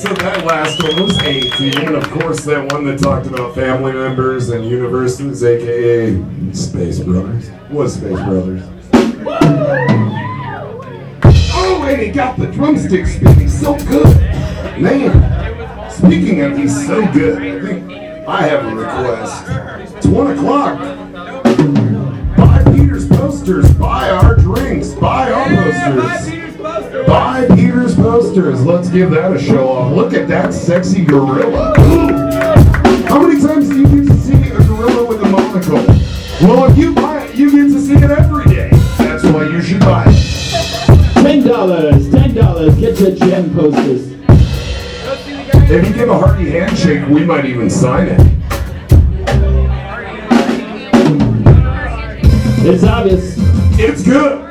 So that last one was 18, and of course that one that talked about family members and universes, aka Space Brothers. Was Space Brothers. Oh, and he got the drumstick spinning so good. Man, speaking of he's so good, I think I have a request. It's one o'clock. Buy Peter's posters, buy our drinks, buy our posters. Buy Peter's posters. Let's give that a show off. Look at that sexy gorilla. How many times do you get to see a gorilla with a monocle? Well, if you buy it, you get to see it every day. That's why you should buy it. Ten dollars, ten dollars. Get your Djem posters. If you give a hearty handshake, we might even sign it. It's obvious. It's good.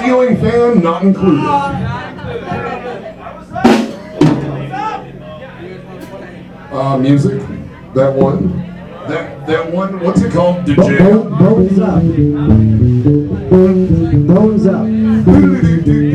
Ceiling fan not included. Uh, music. That one. That that one. What's it called? The jam. bones up. Bones up.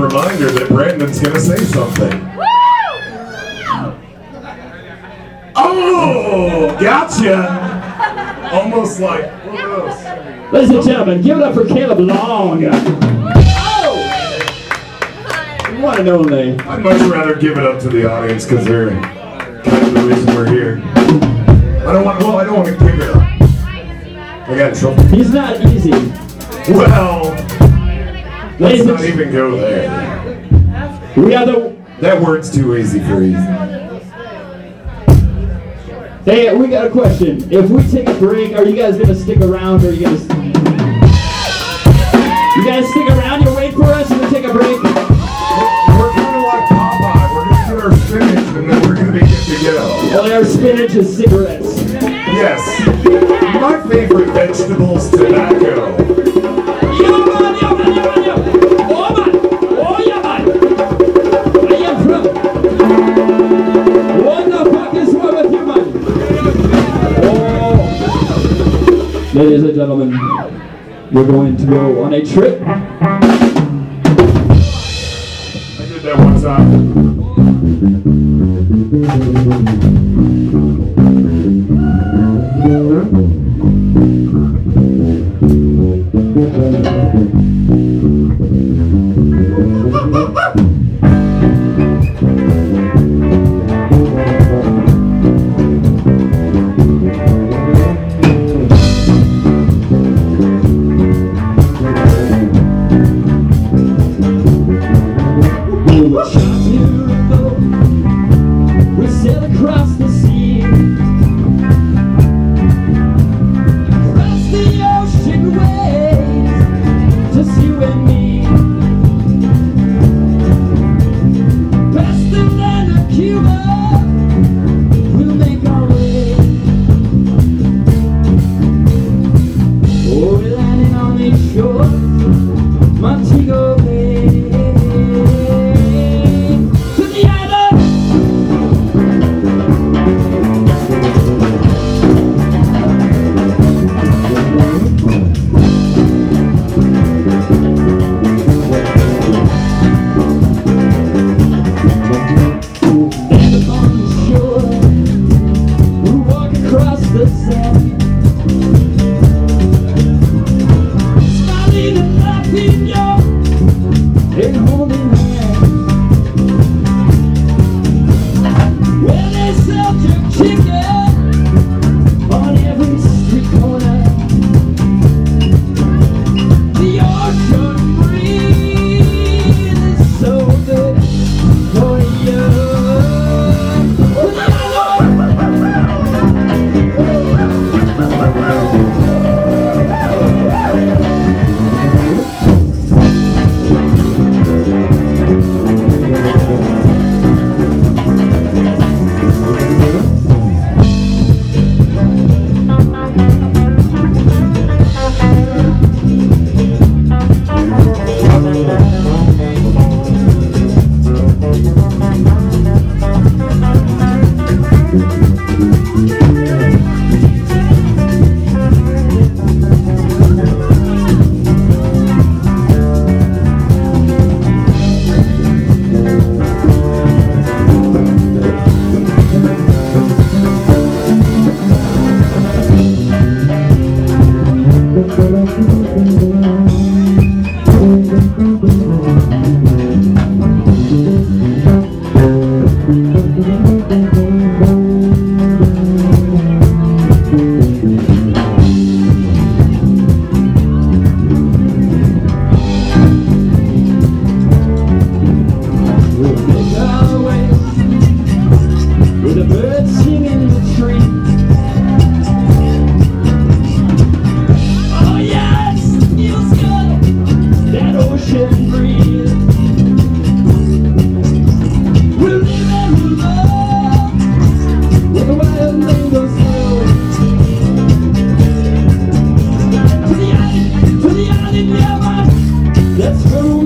Reminder that Brandon's gonna say something. Oh, gotcha. Almost like one of those. Ladies and gentlemen, give it up for Caleb Long. Oh! One and only. I'd much rather give it up to the audience because they're kind of the reason we're here. I don't want. to, Well, I don't want to give it up. I got in trouble. He's not easy. Well, let's not even go there. we are the. That word's too easy for easy. Hey, we got a question. If we take a break, are you guys gonna stick around? Or are you guys? You guys stick around? You wait for us and we take a break. We're kind of like Popeye. We're gonna get our spinach and then we're gonna be good to go. Well, our spinach is cigarettes. Yes. My favorite vegetables, tobacco. Oh. Ladies and gentlemen, we're going to go on a trip. I did that one time. the sun. through.